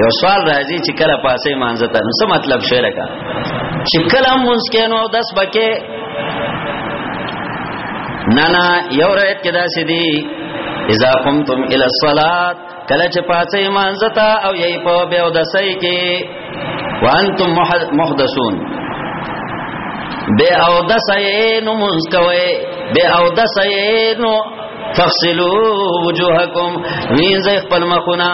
یو سوال راځي چې کله پاسې مانځه ته نو څه مطلب شي لکه چې کله مونږ کینو او داس بکې نه نه یو روایت کې داسې دی اذا قمتم الى الصلاه کله چې پاسې مانځه ته او یې په به او دسې کې وانتم محدثون به او دسې نو مونږ کوي به او دسې نو فغسلو وجوهکم وینځ خپل مخونه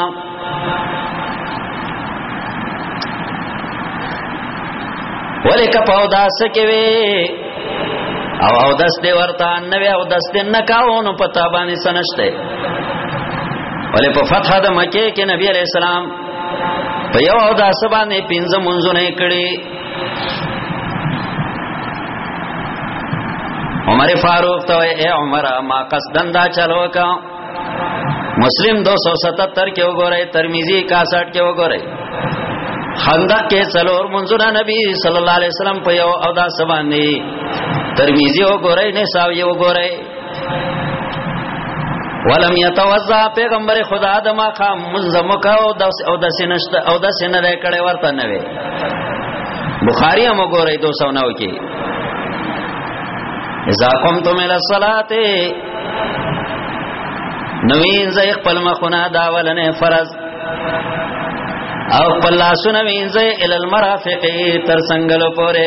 ولیک پاو داس کې وی او او داس دی ورته نه وی او داس دی نه کاونو پتا باندې سنشته ولې په فتح د مکه کې نبی علی السلام په یو او داس باندې پنځه منځونه کړي عمر فاروق ته اے عمر ما قصدن دا چلو کا مسلم 277 کې وګورئ ترمذی 61 کې وګورئ خندق کې څلور منځونه نبی صلی الله علیه وسلم په یو او دا سبانی ترمذی وګورئ نه ساوی وګورئ ولم يتوزا پیغمبر خدا د ما قام منظم کا او د او د سنشت او د سن د کړه ورته نه وي بخاری هم وګورئ 209 کې اذا قمتم الى الصلاه نوین زې خپل مخونه دا ولنه فرض او خپل لاسونه وینځي ال المرافق تر څنګه لپاره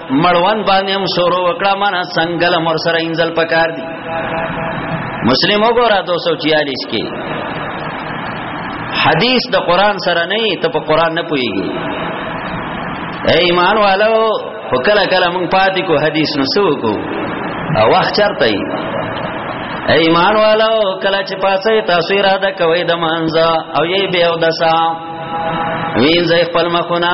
مړوند باندې هم شروع وکړه معنا څنګه لمر سره انزل پکار دي مسلم وګوره 246 کې حدیث د قران سره نه ته په قران نه پويږي اے ایمان والو وکلا کلا مونږ پاتې کو حدیث نو سو کو او وخت چرته ای اے ایمان والو کلا چې پاسه تاسو اراده کوي د مانځه او یې به او دسا وینځه خپل مخونه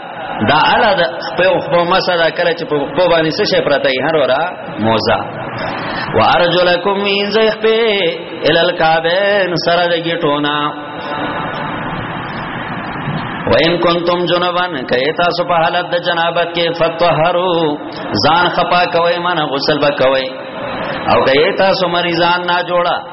دا الا د خپل خپل مسا دا کله چې په خپل باندې څه شي پرته یې هر ورا موزه وارجلکم من زیخ پی الال کعبین سر ده گیٹونا و ان کنتم جنبن کئی تاسو په حالت د جنابت کې فتوحرو ځان خپا کوي من غسل به کوي او کئی تاسو مریضان نه جوړا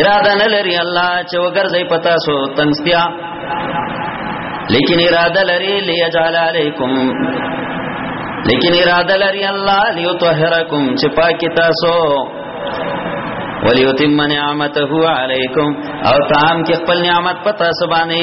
اراده نه لري الله چې وګرځي پتا سو تنگستیا لیکن اراده لري ليجعل عليكم لیکن اراده لري الله ليطهركم چې پاکي تاسو وليتم نعمته عليكم او تام کې خپل نعمت پتا سبانه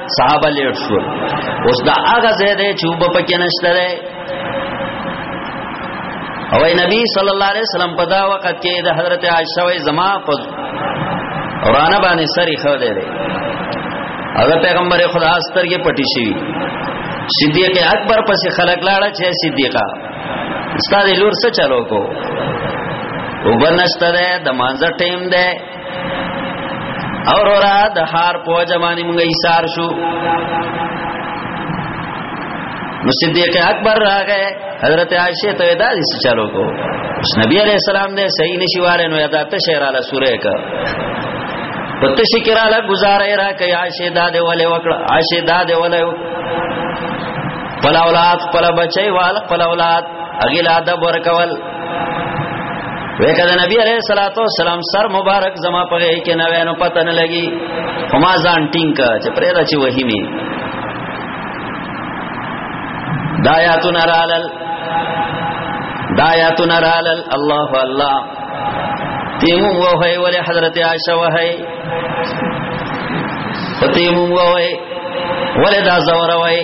صحابه لیټ شو اوس دا هغه ځای دی چې وب پکې نشته دی او نبی صلی الله علیه وسلم په دا وخت کې د حضرت عائشہ وای زما په قران باندې سری خو دی او د پیغمبر خدا سترګې پټې شي صدیق اکبر پسې خلک لاړه چې صدیقہ استاد لور څه چلو کو وبنشت ده د مانځه ټیم ده اور را د هار په جمانه موږ ایثار شو نو صدیق اکبر راغې حضرت عائشه ته دا دې چالو کو اس نبی علیہ السلام دې صحیح نشي واره نو یادات شعراله سوره کا پته شکراله گزارې را کې عائشه دا دې ولې وکړه عائشه دا دې ولې پلا اولاد پلا بچي وال پلا اولاد اغیل ادب ورکول وکړه د نبی علیہ الصلوۃ والسلام سر مبارک زما په غي کې نه وینو پته نه لګي هما ځان ټینګ چې پرې را چې وਹੀ می دایاتون رالل دایاتون رالل الله الله تیمو وهي ول حضرت عائشہ وهي تیمو وهي ول دا زور وهي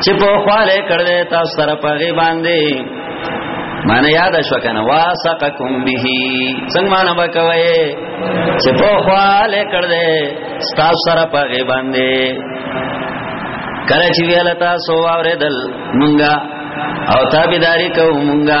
چې په خواله کړل تاسو سره په غي باندې معنی یاد شو کنه واسقکم به څنګه معنی وکوي چې په خواله کړل تاسو سره په غي باندې کله چې ویل تاسو اوریدل مونږه او تابعداري کوو مونږه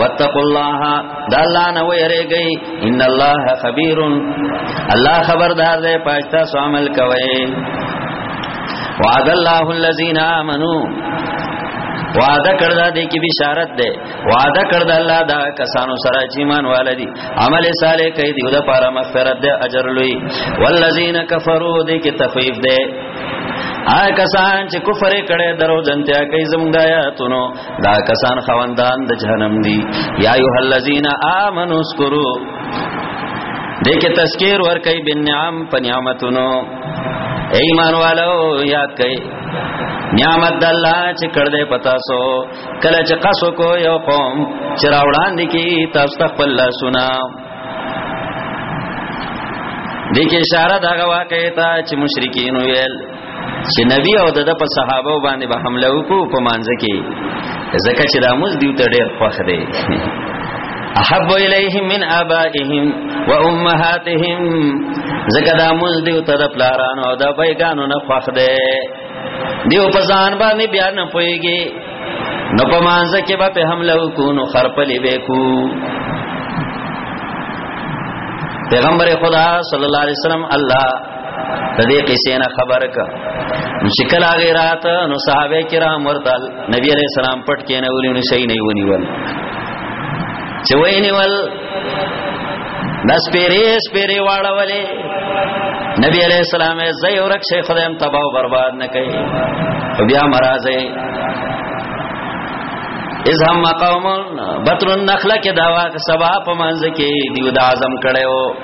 واتقوا الله دا الله نه ويریږي ان الله خبير الله خبردار دی پښتا سو عمل کوي وعد الله الذين امنوا وعده کړدا دې کې بشارت ده وعده کړدا الله دا کسانو سره چې ایمان والدي عمل صالح کوي دیو د پاره مغفرت ده اجر لوی والذین کفروا دې کې تخفیف ده آ کسان چې کفر کړي درو جنتیا کوي زمګایا تونو دا کسان خوندان د جهنم دي یا ایه الذین آمنو اسکرو دغه تذکیر ور کوي بنعم په نعمتونو ایمان والو یاد کوي نعمت د الله چې کړ دې پتا سو کله چې قصو کو یو قوم چې راوړان دي کی تاسو خپل لا سنا دې کې اشاره دا واقع ته چې مشرکین ویل چې نبی او د په صحابه باندې به حمله وکړو په مانځ کې زکه چې دا موږ دیو ته ډېر خوښ دی احب الیهم من ابائهم و امهاتهم زکه دا موږ دیو ته د پلارانو او د بیگانو نه خوښ دی دیو په ځان باندې بیا نه پويږي نو په مانځ کې به په حمله وکړو نو خرپلې به کو پیغمبر خدا صلی الله علیه وسلم الله د دې قصې نه خبر ک چې کله هغه رات نو صحابه کرام ورته نبی عليه السلام پټ کې نه ولې نو صحیح نه ونیول چې وای نیول داس پیرې سپیرې واړولې نبی عليه السلام یې زې ورک شي خدایم تباہ او برباد نه کوي بیا مرزه از هم قوم بطر النخله کې داوا سبا په منځ کې دیو د اعظم کړو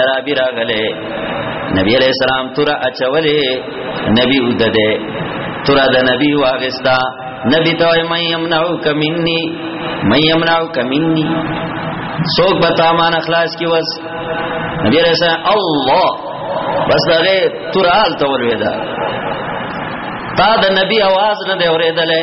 عربی راغله نبی علیہ السلام تر اچولې نبی ودده تر د نبی واغستا نبی ته مې يمنعو کمني مې يمنعو کمني سوک بتا مان اخلاص کی وس نبی علیہ السلام الله بس دغه تر حال تول ودا تا د نبی आवाज نه دی اورېدلې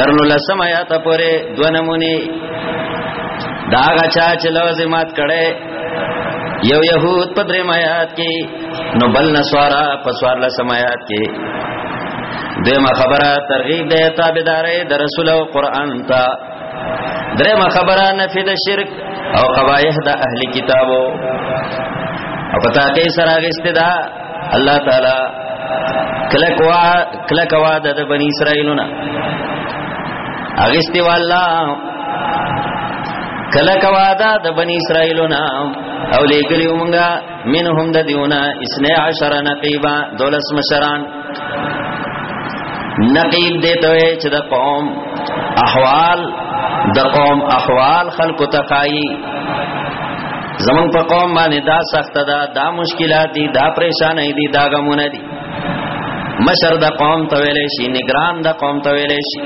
ترنو لسم آیات پورې دو نمونی دا هغه چا چې لازمات کړي یو يهود په درې آیات کې نو بل نسوارا په سوار لسم آیات کې دیمه خبره ترغیب ده تابعدارې د رسول او قران ته درېمه خبره نفي د شرک او قبایح د اهلي کتابو او پتا کې سره غسته ده الله تعالی کله کوا کله کوا د بنی اسرائیلونه اغستی والا کله کوا د بنی اسرائیلونه او لګلی مونږه منهم د دیونه 12 نقیبا دولس مشران نقیب دې ته چې د قوم احوال د قوم احوال خلق تقای زمون په قوم باندې دا سخت ده دا مشکلات دي دا پریشانې دي دا غمونه دي مشر د قوم ته ویلې شي نگران د قوم ته ویلې شي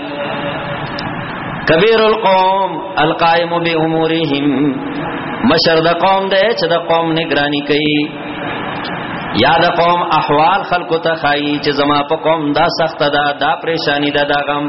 کبیر القوم القائم بامورهم مشر د قوم د چې د قوم نگرانی کوي یا د قوم احوال خلکو ته خایي چې زما په قوم دا سخت ده دا پریشانی ده دا غم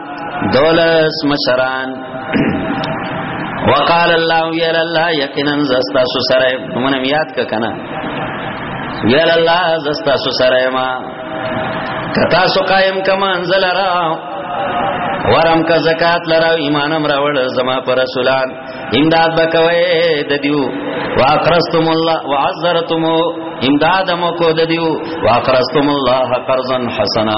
دولس مشران وقال الله يا الله يقينا زستا سره مونږ یاد ک کنه یا الله زستا سره ما کتا سو قائم کما انزل را ورم کا زکات لرا ایمانم راوړ زما پر رسولان امداد بکوي د دیو واقرستم الله وعذرتم امدادم کو د دیو واقرستم الله قرضا حسنا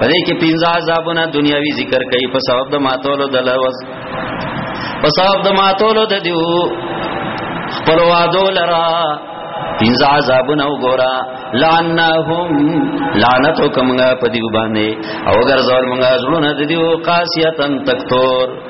پدې کې پنځه عذابونه دنیاوی ذکر کوي په سبب د ماتولو د لوز په سبب د ماتولو د دیو خپل وادو لرا پنځه عذابونه وګورا لعنهم لعنت کومه په دیو باندې او ګرځول موږ زړونه د دیو قاسیتن تکتور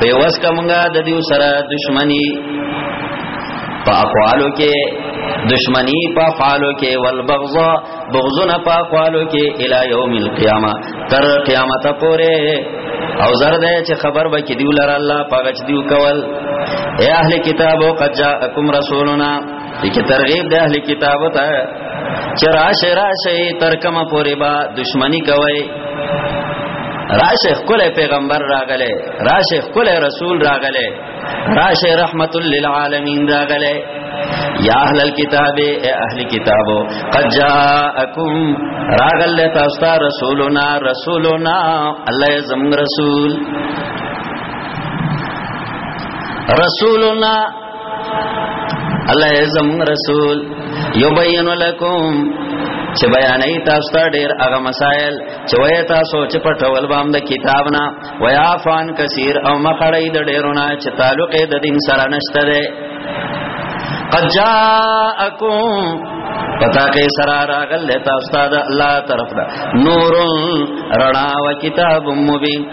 پیوس کمنګا د دیو سره دشمنی په اقوالو کې دشمنی په فعالو کې والبغضا بغضنا په اقوالو کې الی یوم القیامه تر قیامت پورې او زر ده چې خبر به کې دیو لره الله پاګچ دیو کول اے اهل کتابو قد جاءکم رسولنا دغه ترغیب د اهل کتاب ته چرا شرا شی تر کما پورې با دشمنی کوي راشه خپل پیغمبر راغله راشه خپل رسول راغله راشه رحمت للعالمین راغله یا اهل الكتاب اے اهل کتابو قد جاءکم راغله تاسو ته رسولنا رسولنا الله زم رسول رسولنا الله اعظم رسول یبین لکم چې بیانې تاسو ته ډېر هغه مسائل چې وای تاسو چې په ټول بام د کتاب نه ویا فان کثیر او مخړې د ډېرونه چې تعلق د دین سره نشته ده قد جاءکم پتا کې سرا راغل تاسو ته الله طرف دا نور رڼا او کتاب مبین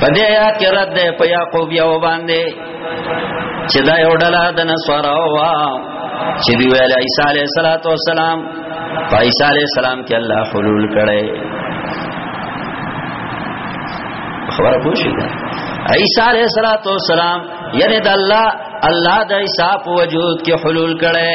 په دې آیات کې رد ده په یعقوب یو باندې چې دا یو ډله د نسواراو وا چې دی ویل عیسی علیه السلام په عیسی علیه السلام کې الله حلول کړي خبره پوښی ده عیسی علیہ الصلوۃ والسلام یعنی د الله الله د عیسی په وجود کې حلول کړي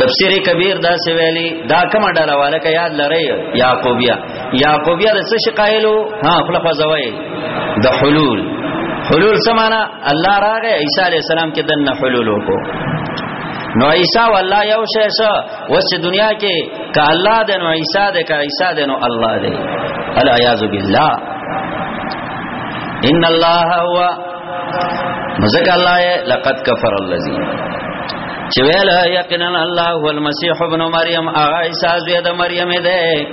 تفسیر کبیر دا سی ویلی دا کما ډاله والا ک یاد لری یعقوبیا یعقوبیا د څه شقایلو ها خلق زوی د حلول حلول سمانا الله راغه عیسی علی السلام کې دنه حلول وکړو نو عیسی والله یو شی سو وس دنیا کې ک الله د نو عیسی د ک عیسی د نو الله دی الیاذ بالله ان الله هو مزک الله لقد کفر الذی چې ویل یقینا الله هو المسيح ابن مریم هغه عیسی زوی د مریم دی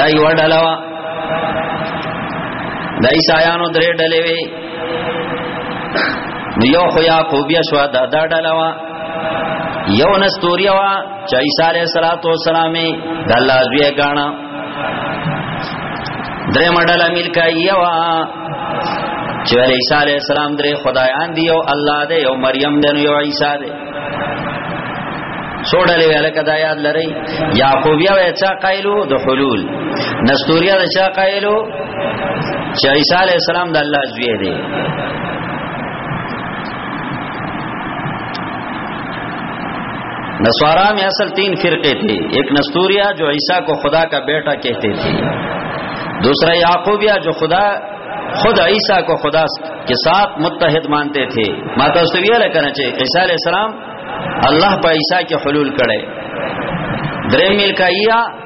دا یو ډلوا د عیسایانو درې ډلې وي نو یو خو یعقوبیا شو دا دا ډلوا یو نستوریا وا چې عیسی علیه السلام د الله زوی غاڼه درې مډاله ملکایه وا چې علي عیسی علی السلام درې خدایان دی او الله دی او مریم دی او عیسی دی سوډلې ویل کدا یاد لري یعقوبیا و چا قایلو د حلول نستوریا د چا قایلو چې عیسی علی السلام د الله زوی دی نسوارا میں اصل تین فرقے تھے ایک نستوریا جو عیسیٰ کو خدا کا بیٹا کہتے تھے دوسرا یعقوبیہ جو خدا خود عیسیٰ کو خدا کے ساتھ متحد مانتے تھے ماتا سویہ کرنا چاہیے عیسیٰ علیہ السلام اللہ پر عیسیٰ کے حلول کرے درمیل کا یہ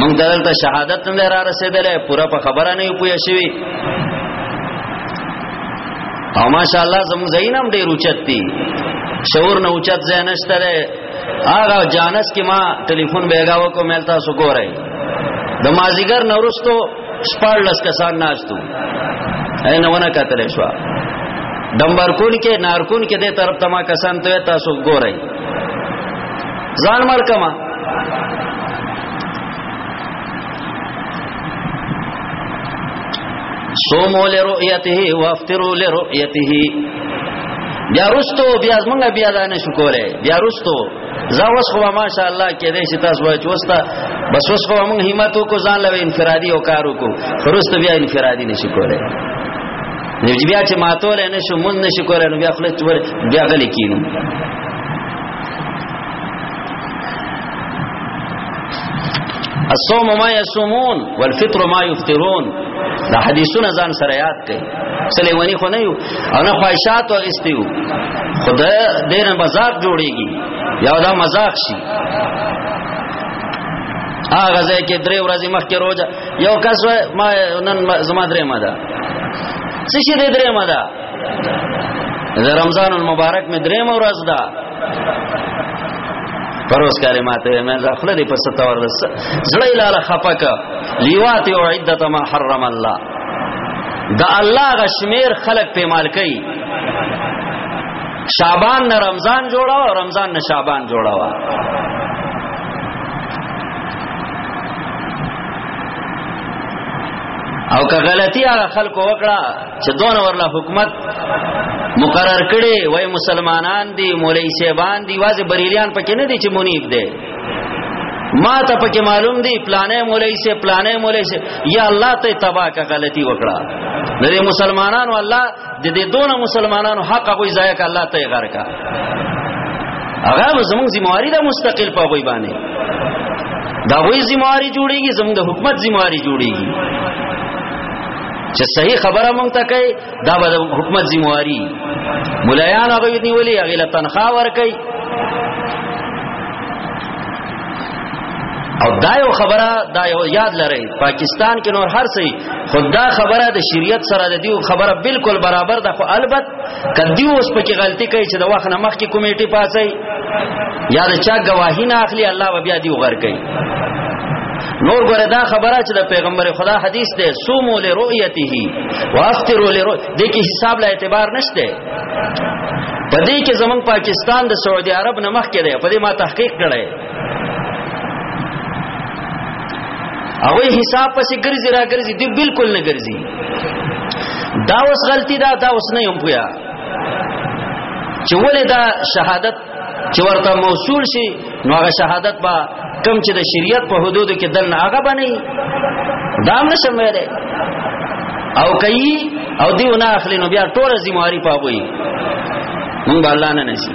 مونږ دلته شهادت نه را رسیدلې پورا په خبره نه پوي شوی او ماشاء الله زموږ زینم ډیر اوچت دي شعور نه اوچت زینشته ده هغه جانس کې ما ټلیفون بیګا وکړ مې تاسو ګورای د مازیګر نورستو شپږ لس کسان ناشتو اینه ونه کتل شو دمبر کون کې نارکون کې د طرف تما کسان ته تاسو ګورای ځان مړ کما صومو لرؤيته وافطروا لرؤيته بیا رستو بیا زمونږ بیا دا نه شو کوله بیا رستو زا وس خو ما شاء الله کې دې چې تاسو وای چوستا بس وس خو موږ همت کو ځان لوي انفرادي او کارو کو فرست بیا انفرادي نشي کوله نو بیا چې ماتول نه شو مون نه شو کولای نو بیا خپل تور بیا غلي کینو الصوم ما يصومون والفطر ما يفطرون دا حدیثونه ځان سره یاد کړئ سلیمانی خو نه یو او نه خواهشات او استیو خدای دې نه مزاق جوړیږي یا دا مزاق شي هغه ځای کې درې ورځې مخکې روزه یو کس ما نن زما درې ما ده څه شي دې درې ما ده د رمضان المبارک می درې ما ورځ ده پروس کاری ماته مې ځخله دې پس تور دس زړې لاله خپک لیوات او عدت ما حرم الله د الله غشمیر خلق په مال کوي شعبان نه رمضان جوړاو رمضان نه شعبان جوړاو او که غلطی هغه خلکو وکړه چې دون ورله حکومت مقرر کړي وای مسلمانان دي مولوی شیبان دي واځي بریلیان پکې نه دي چې منیب دي ما ته پکې معلوم دي پلانې مولوی سي پلانې مولوی سي یا الله ته تبا کا غلطي وکړه نه مسلمانانو الله د دې دون مسلمانانو حق غوي ضایع ک الله ته غر کا هغه زموږ ذمہواری ده مستقل په غوي باندې دا غوي ذمہواری جوړيږي زموږ د حکومت ذمہواری جوړيږي چې صحیح خبره مونږ ته کوي دا به حکومت ذمہواری مولایان هغه نیولې هغه له تنخواه ور کوي او دا یو خبره دا یو یاد لرئ پاکستان کې نور هر څه خدا خبره د شریعت سره د دیو خبره بالکل برابر ده خو البت کدی اوس په کې غلطي کوي چې د وخت نه مخکې کمیټه پاسي یا د چا گواهی نه اخلي الله به بیا دیو غر کوي نور ګره دا خبره چې د پیغمبر خدا حدیث ده سومو لرؤیته وافطروا لرؤ د کې حساب لا اعتبار نشته په دې کې زمون پاکستان د سعودي عرب نه مخ کې دی په دې ما تحقیق کړی هغه حساب پسې ګرځي را ګرځي دی بالکل نه ګرځي دا اوس غلطی دا دا اوس نه یم پویا چې ولې دا شهادت چې ورته موصول شي نو هغه شهادت با کم چې د شریعت په حدودو کې دن هغه بنئ دا هم نشم ویلې او کوي او دیو نه اخلي نو بیا ټول ذمہاري پاوي مونږ به الله نه نسی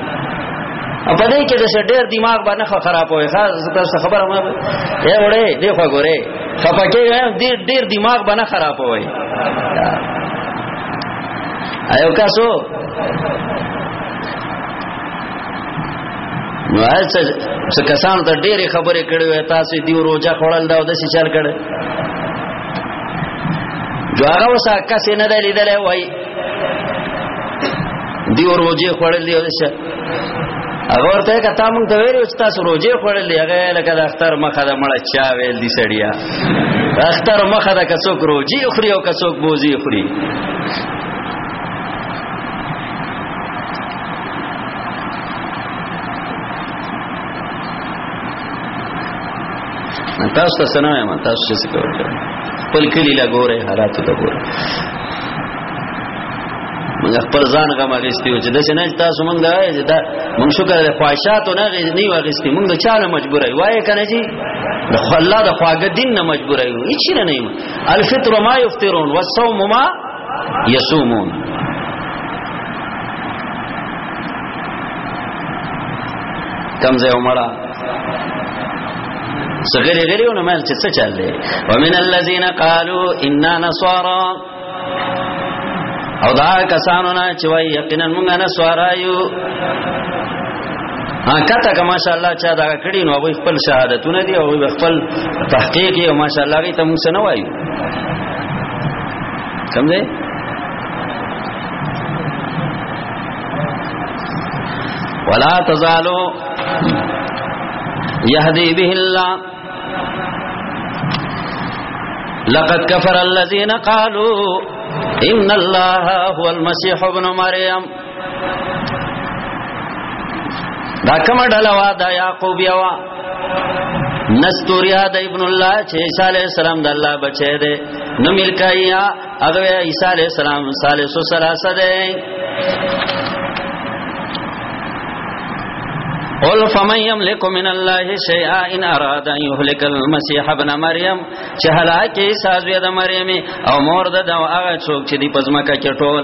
او په دې کې د ډېر دماغ باندې خراب وي خاص تاسو خبره مې اے وړې دی خو ګوره خپکه ډېر ډېر دماغ باندې خراب وي ایو کاسو نو هرڅه څه کسان ته ډېرې خبرې کړې وې تاسو دی روزه خړل دا د سچل کړي جو هغه وسه کس نه دی لیدل وای دی روزه خړل دی وسه هغه ورته کته مونږ ته ویل چې تاسو روزه خړل دی هغه لکه د اختر مخه د مړ چا ویل دی سړیا اختر مخه د کڅوک روزي اخري او کڅوک بوزي اخري تاسو ته سلام یم تاسو څه کوئ خپل کلی لا ګوره حالات ته ګوره موږ خپل ځان غم اغستې و چې د سینې تاسو موږ دا دا موږ شکر د خواهشاتو نه غزنی و اغستې موږ د چاله مجبور یو وای کنه جی د الله د خواږه دین نه مجبور یو هیڅ نه نه الفطر ما یفطرون والصوم ما یصومون کم ځای عمره سغری غریونه مال چې څه چل دی ومن الذين قالوا اننا نصارى او دا کسانو نه چې وای یقینا موږ نه سوارایو ها کته که ماشاءالله چا دا کړی نو هغه خپل شهادتونه دی او خپل تحقیق یې ماشاءالله غي ته موږ نه وایو سمجه ولا تزالو يهدي به الله لقد كفر الذين قالوا ان الله هو المسيح ابن مريم دا کومه ډله وا دا یعقوب یوا نستوریا د ابن الله چې عیسی علی السلام د الله بچی دی نو ملکایا هغه عیسی علی السلام ثالث و ثلاثه دی قل فمن يملك من الله شيئا ان اراد ان يهلك المسيح ابن مريم چې هلاکه سازوی د مریم او مور د هغه څوک چې دی پزما کا کې ټول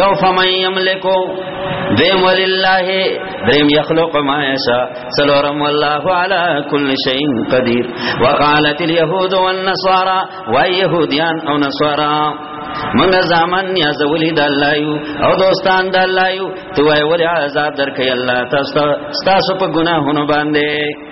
یو فمن یملکو دیم ولله دریم یخلق ما یشا سلورم والله علی کل شیء قدیر وقالت اليهود والنصارى ويهوديان او نصارا منګه زامن نیاز ولی د الله یو او دوستان د الله یو تو وی ولی عذاب درکې الله تاسو تاسو په ګناهونو باندې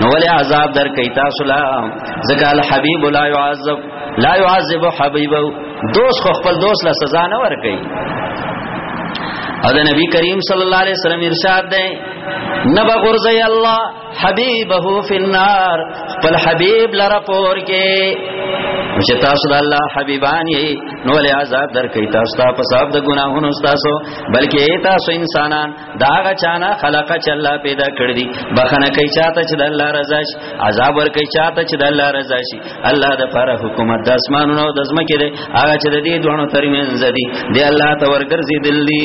نو ولې عذاب در کوي تاسو لا ځکه الحبيب لا يعذب لا يعذب حبيبه دوست خو خپل دوست لا سزا نه ور کوي او د نبی کریم صلی الله علیه وسلم ارشاد ده نبا غرزی الله حبیبه فی النار خپل حبیب لره پور کې چې تاسو د الله حبیبان یې نو له عذاب درکې تاسو ته په سبب د ګناهونو تاسو بلکې تاسو انسانان دا هغه چانا خلق چې الله پیدا کړ دي بخنه کوي چاته چې د الله رضا شي عذاب ور کوي چاته چې د الله رضا شي الله د پر حکومت د اسمانونو او د زمکه دی هغه چې د دې دوه ترمنځ دي دی الله ته ورګرځي دل دي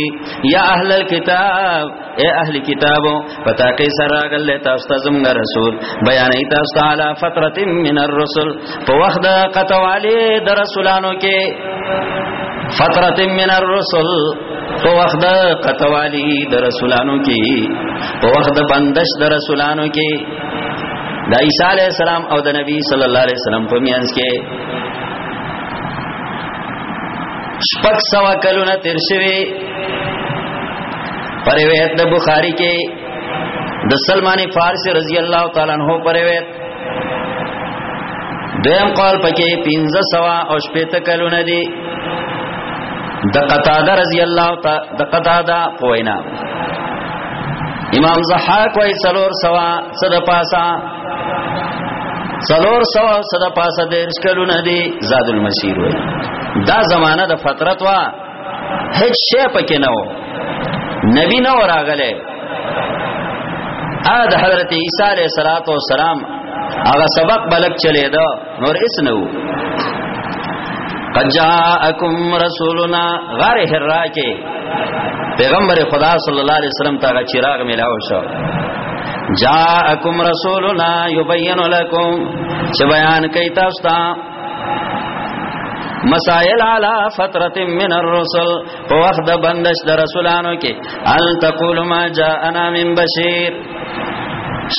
یا اهل الكتاب اے اهل کتابو پتا کې سره غل تاسو ته زموږ رسول بیانې تاسو تعالی فتره من الرسل په وخت د قطوالی د رسولانو کې فترت من الرسل په وخت د قطوالی د رسولانو کې په وخت د بندش د رسولانو کې د عیسی علی السلام او د نبی صلی الله علیه وسلم په میانس کې شپږ سو کلونه تیر شوی پر روایت د بخاری کې د سلمان فارسی رضی الله تعالی عنہ پر روایت دیم قول پکې 1500 او شپته کلونه دي د قتاده رضی الله تعالی د قتاده پوینا امام زحاق وای سلور سوا صد پاسا سلور سوا صد پاسا دیرش کلونه دي زاد المسیر وای دا زمانہ د فترت وا هیڅ شی پکې نه و نبی نه راغله ا د حضرت عیسی علیه الصلاۃ والسلام هغه سبق بلک چلے دا نور اس نه وو قد جاءکم رسولنا غار حرا کې پیغمبر خدا صلی الله علیه وسلم ته چراغ ملاو شو جاءکم رسولنا یبین لکم چې بیان کوي تاسو ته مسائل علی فترت من الرسل په وخت د بندش د رسولانو کې ان تقول ما جاءنا من بشیر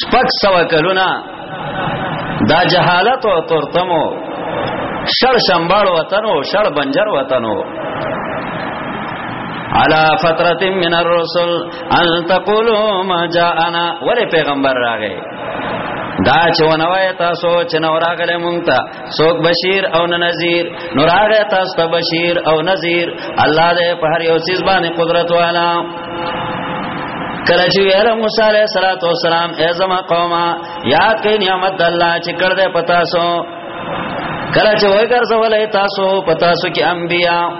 شپږ سو کلونه دا جهالت او ترتمو شړ شمبال وطن او شړ بنجر وطن او على فترة من الرسل ان تقولوا ما جاءنا ولې پیغمبر راغی دا چې ونوي تاسو چې نو راغله مونږ ته څوک بشیر او نه نذیر نو راغله تاسو ته بشیر او نذیر الله دې په هر یو چیز باندې قدرت والا کله چې ویل موسی علیہ الصلوۃ والسلام ای زما قومه یاد کړئ نعمت الله چې کړ دې پتا سو کله چې وای ګرځولې تاسو پتا سو کې انبیا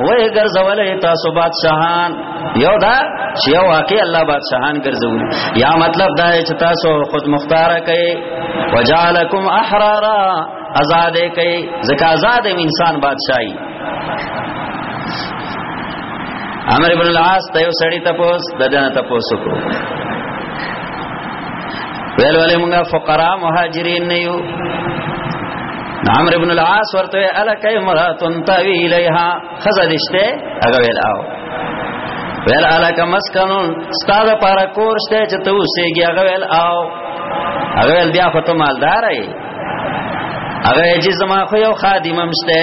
وای ګرځولې تاسو بادشاہان یو دا چې یو واقع الله بادشاہان ګرځول یا مطلب دا چې تاسو خود مختار کړئ وجعلکم احرارا آزاد کړئ ځکه آزاد انسان بادشاہي امر ابن العاص ته یو سړی تپوس ددنه تپوس کو ویل ولې موږ فقرا مهاجرین نه یو عمرو ابن العاص ورته الک امراتن تاوی الیها خزدشته هغه ویل او ویل الک مسکنون ستاده پارا کور شته چې ته اوسېږي هغه ویل او هغه ویل بیا خو ته مالدار یې هغه چې زما خو یو خادمم شته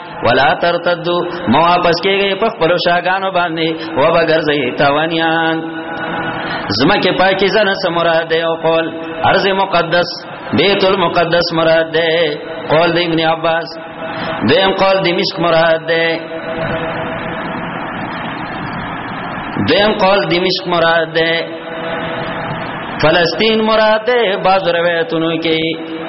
ولا ترتدو مو واپس کېږي په خپل شاګانو باندې و بغرځي توانیان زمکه پاکي زنه سمراد دی او قول ارض مقدس بیت المقدس مراد دی قول د ابن عباس دیم قول د مشک مراد دی دیم قول د مشک مراد دی فلسطین مراد دی باز روایتونو کې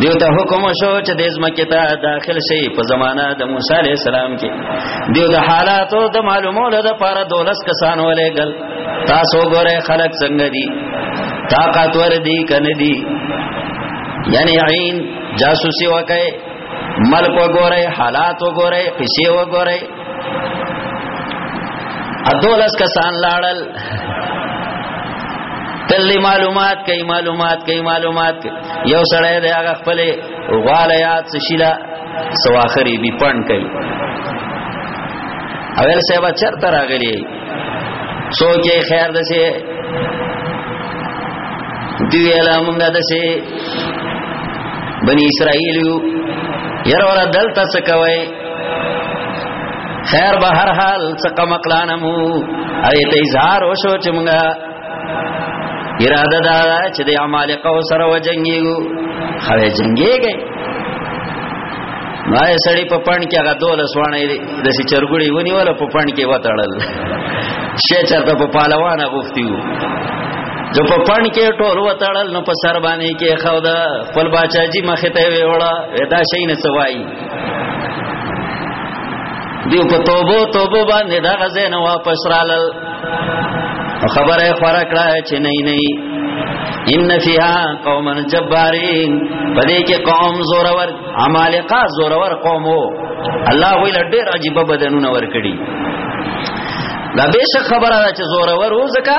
دیو ته حکم شو چې د ځمکې ته داخل شي په زمانہ د موسی عليه السلام کې دیو د حالاتو د معلومولو د پاره دولس کسان ولېګل تاسو ګوره خلک څنګه دي طاقت ور دي کنه دي یعنی عین جاسوسي وکړي ملک وګوره حالات وګوره پیسې وګوره ادولس کسان لاړل تل معلومات کوي معلومات کوي معلومات کوي یو سړی دی هغه خپل غواله یاد شیلا سواخری بي پړن کوي اول صاحب چرته راغلی سوچې خیر دسه دی ویلا مونږ دسه بنی اسرائیل یو یره ور دلته څه کوي خیر به هر حال څه کمکلانه مو اې ته اظهار وشو چې مونږه اراده دا چې د عمالقه سره وجنګيږو خو جنگيږي ما یې سړی په پړن کې هغه دوله سوانه دي د سي چرګړي ونی ولا په پړن کې وتړل شې چرته په پهلوان غوښتیو جو په پړن کې ټول وتړل نو په سر باندې کې خو دا خپل باچا جی مخه ته ویوړه ودا شي نه سوای دیو په توبو توبو باندې دا غزه نه واپس رالل خبره خورا کړه چې نه نه ان فیها قوما جبارین پدې کې قوم زورور عمالقه زورور قومو الله وی لډیر عجیب بدنونه ور کړی دا به څه خبره ده چې زورور وځکا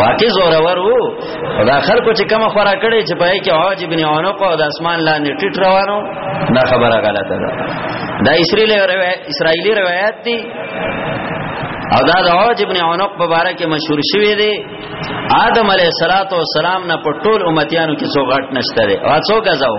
واقع زورور وو دا خلکو چې کوم خورا کړي چې پای کې عاج ابن عنق او د اسمان لاندې ټټ روانو دا خبره غلطه ده دا اسرائیلی روایت اسرائیلی روایت دی او دا د عوج ابن عنق په باره کې مشهور شوی دی آدم علیه السلام نه په ټول امتیانو کې څو غټ نشته دی او څو غزاو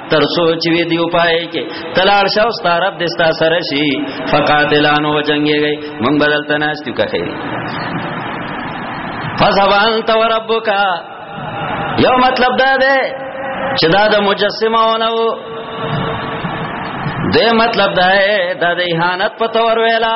تر سوچ وی دیو پای کې تلار شاو ستارب د ستا سره شي فقاتلانو وجنګيږي مونږ بدل تناستو کوي فزوال تو ربک یو مطلب دا ده چې دا د مجسمه ونه د مطلب دا ده د اهانت په تور ویلا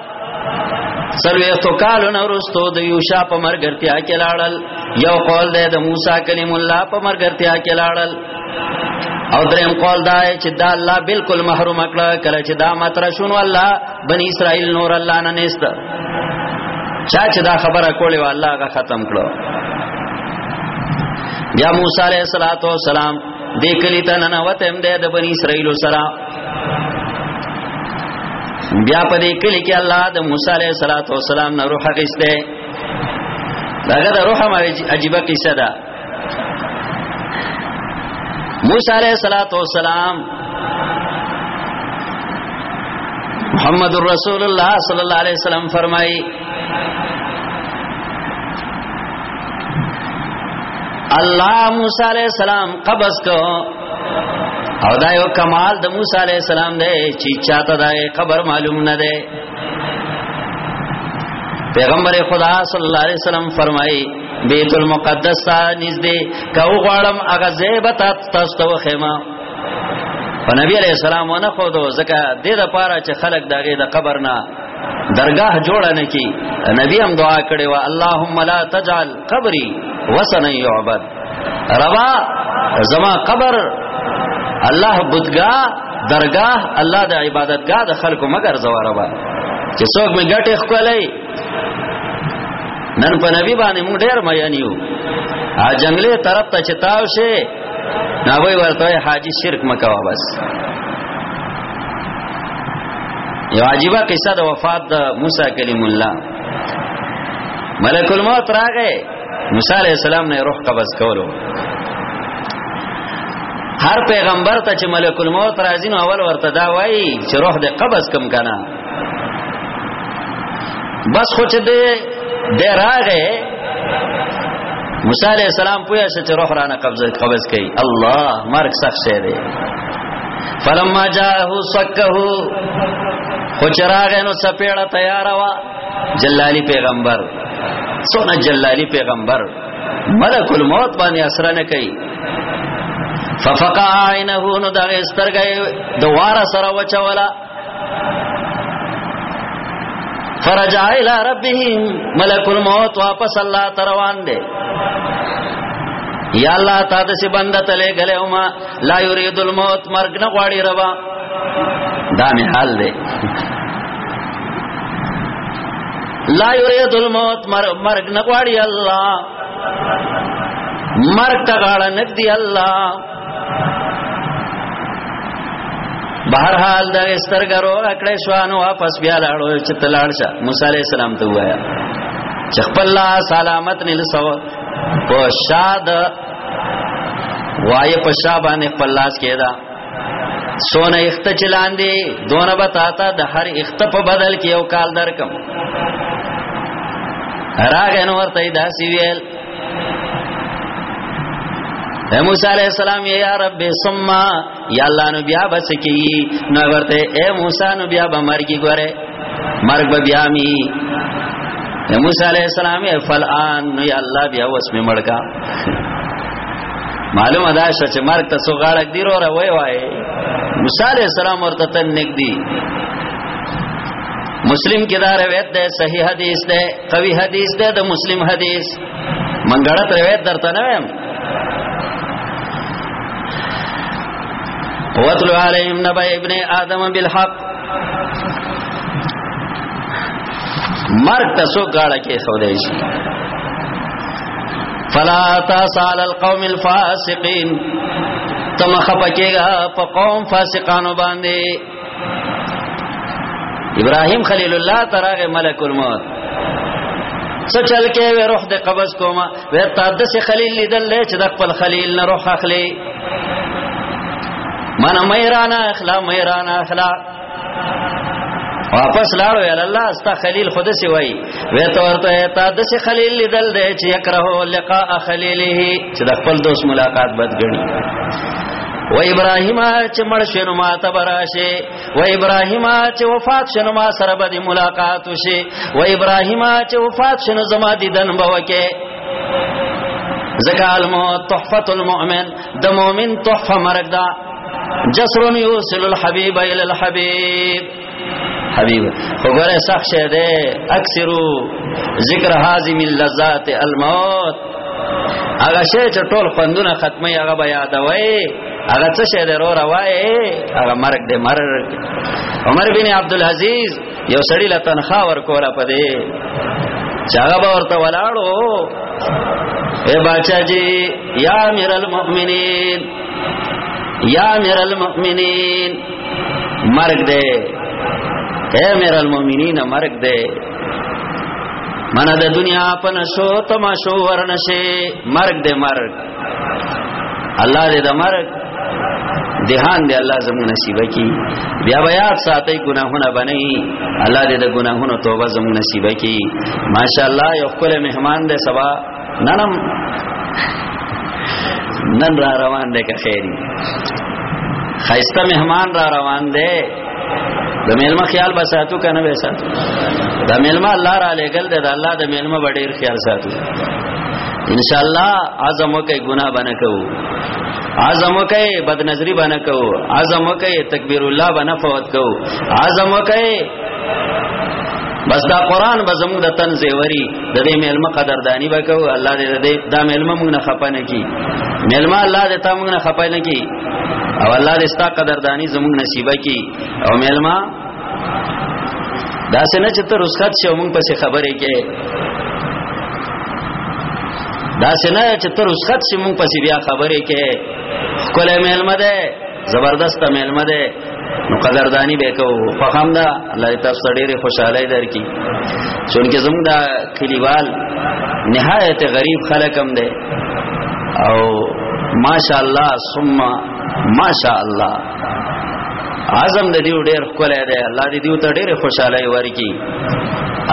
سلویختو کالو نورستو د یوشا په مرګرتیا کې لاړل یو قول دی د موسی کلیم الله په مرګرتیا کې لاړل او دریم قول دا چې دا الله بالکل محروم کړ کله چې دا ماتره شون الله بنی اسرائیل نور الله نه نست چا چې دا خبره کولې و الله غا ختم کړو بیا موسی علیہ الصلوۃ والسلام دې کلی ته نه وته هم د بنی اسرائیل سره بیا په دې کلی کې الله د موسی علیه السلام نه روح غیسته داګه د روح ما عجیب قصه ده موسی علیه السلام محمد رسول الله صلی الله علیه وسلم فرمایي الله موسی علیہ السلام قبض کو او دا یو کمال د موسی علی السلام دی چې چاته دا خبر معلوم نه دی پیغمبر خدا صلی الله علیه وسلم فرمایي بیت المقدس ته نږدې کاو غړم هغه زیبت تاسو ته خیمه او نبی علیہ السلام ونه خو دو زکه د دې لپاره چې خلک دغه د قبر نه درگاه جوړ نه کی نبی هم دعا کړې و اللهم لا تجعل قبري وسن يعبد ربا زما قبر الله بدګا درگاه الله د عبادتګاه د خلکو مگر زواره با چې څوک مې ګټه خپلای نن په نبی باندې موږ ډېر مېن یو ا جنگلې طرف ته چتاو شي نا وای ورته حاجی شرک مکوا بس یو عجیبه قصه د وفات د موسی کلیم الله ملک الموت راغې موسی علی السلام نه روح قبض کولو هر پیغمبر ته چې ملک الموت راځي نو اول ورته دا وایي چې روح دې قبض کم کنه بس خو چې دې دې راغې موسی علیہ السلام پویا چې روح رانه قبض قبض کړي الله مرګ سخت شه دی فلما جاءه سکه خو چراغ نو سپېړه تیار وا جلالی پیغمبر سونه جلالی پیغمبر ملک الموت باندې اثر نه کوي ففقع عینه نو دا سترګې دواره سره وچولا فرجع الى ربهم ملک الموت واپس الله تروان دي یا الله تا د سی بنده تله غلې ما لا یرید الموت مرګ نه غواړي ربا دا می حال دی لا یرید الموت مرگ نغواړي الله مرگ ته غاړه نګدي الله بهر حال دا سترګه روغ کړې شو نو واپس بیا لاړو چې تلاړ شه موسی عليه السلام ته وایا چې خپل لا سلامت نه لسو په شاد وای په شابه نه خپل لاس کېدا سونه اخت چلان دی دونه به تا ته د هر اخت په بدل کې یو کال درکم راغه نو ورته دا سی ویل اے موسی علیہ السلام یا رب ثم یا الله نو بیا بس کی نو ورته اے موسی نو بیا به مرګي ګوره مرګ به بیا می موسی علیہ السلام فلان نو یا الله بیا وس می مړکا معلومه ده چې مرګ ته څو غاړک دی وروره وای وای موسی عليه السلام ورته تن نګدي مسلم کې دا روایت ده صحیح حدیث ده قوی حدیث ده د مسلم حدیث منګړت روایت درته نه وایم وَاتْلُ عَلَيْهِمْ نَبَأَ ابْنِ آدَمَ بِالْحَقِّ مرګ ته سو غاړه کې خو دی شي فلا تاسال القوم الفاسقين تم خپکیگا په قوم فاسقانو باندې ابراهيم خليل الله تراغه ملک الموت څه چل کې وې روح د قبض کوما وې تا د سه خلیل لیدل چې د خپل خلیل نه روح اخلي من مېرانا اخلا مېرانا اخلا واپس لاړو یا الله استا خلیل خود سی وای وې تو ورته تا د سی خلیل لیدل دې چې یکره لقاء خلیله چې د خپل دوست ملاقات بد غني و ابراهیم چې مړ شنو ما ته براشه و ابراهیم چې وفات شنو ما سره به ملاقات وشي و ابراهیم چې وفات شنو زما دیدن به وکه زکال مو تحفت المؤمن د مؤمن تحفه مرګ دا جسر یوصل الحبیب الی الحبیب حبیب وګوره سخت شه ده اکثرو ذکر حازم اللذات الموت هغه شی چې ټول خوندونه ختمي هغه به یادوي هغه څه شی درو راوي هغه مرګ دې مرګ عمر بن عبد العزيز یو سړی له تنخوا ورکولا پدې چاغه به ورته ولاړو اے باچا جی یا امیر المؤمنین یا امیر المؤمنین مرگ دے اے امیر المؤمنین مرگ دے من د دنیا په نشو تماشو ورنشه مرگ دے مرگ الله دې د مرگ دهان دې الله زموږ نصیب کی بیا بیا ساتي ګناهونه بنئ الله دې د ګناهونو توبه زموږ نصیب کی ماشاءالله یو خپل مهمان دې سبا ننم نن را روان دی که خیری خیسته مهمان را روان دی د میلمه خیال به ساتو کنه به ساتو د میلمه الله را لګل د الله د میلمه ډیر خیال ساتو ان شاء الله اعظم وکي ګناه بنه کو اعظم وکي بد نظری بنه کو اعظم وکي تکبیر الله بنه فوت کو اعظم وکي بس دا قران به زموږ د تن زیوري د دې ملما قدردانی وکاو الله دې دې دا ملما موږ نه خپانه کی ملما الله دې تا موږ نه خپانه کی او الله دې ستا قدردانی زموږ نصیب کی او ملما دا څنګه چې ته رسخت شې موږ پسې خبرې کې دا څنګه چې ته رسخت شې موږ پسې بیا خبرې کې کوله ملما ده زبردست ملما ده نو قدردانی به کو په هم دا الله تاسو ډېره خوشاله درکې چونکه زموږ دا کلیوال نهایت غریب خلک هم ده او ماشاء الله ثم ماشاء الله اعظم د دیو ډېر کولای دی الله دې دیو ته ډېره خوشاله ورکي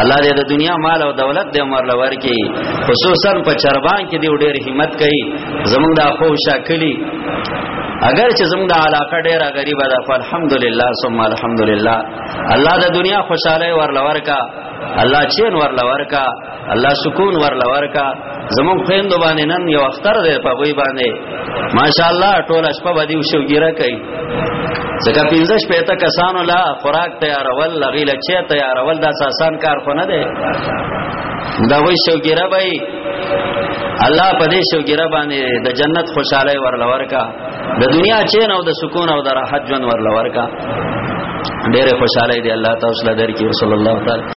الله دې د دنیا مال او دولت دې عمر لور کې خصوصا په چربان کې دې ډېر همت کوي زمونږ د خو شاکلی اگر چې زموږ د علاقه ډیره غریبه ده فالحمدلله ثم الحمدلله الله د دنیا خوشاله ورلور کا الله چین ورلور کا الله سکون ورلور کا زموږ خويند باندې نن یو اختر دی په وی باندې ماشاءالله ټول شپه باندې وشوګیره کوي ځکه پنځه شپه ته کسانو لا خوراک تیارول لغیله چې تیارول دا آسان کار خو نه دی دا وای شوګیره بای الله په دې شو ګره باندې د جنت خوشاله ورلور کا د دنیا چین او د سکون او د راحت ژوند ورلور کا ډېره خوشاله دي الله تعالی درکې صلی الله تعالی